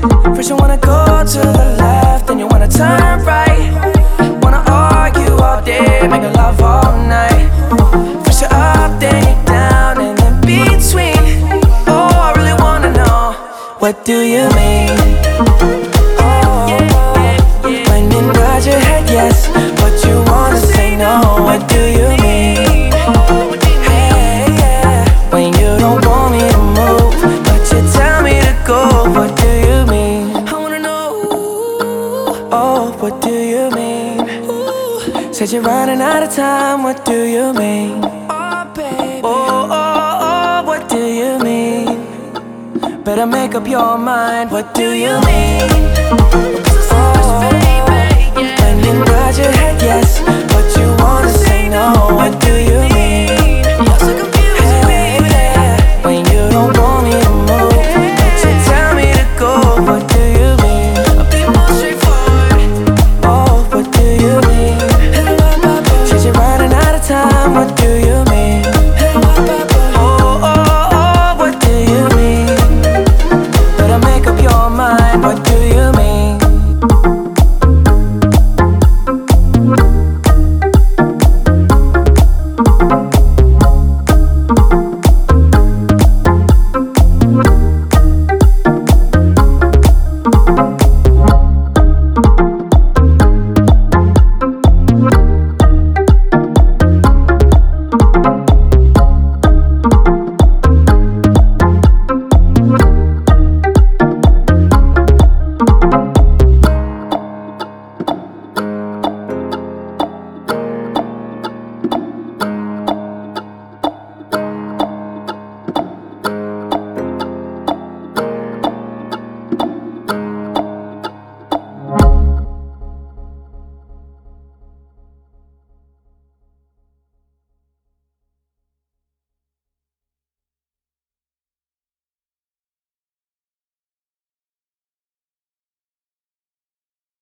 First, you wanna go to the left, then you wanna turn right. Wanna argue all day, making love Said you're running out of time, what do you mean? Oh, baby. Oh, oh, oh, what do you mean? Better make up your mind, what do you mean? time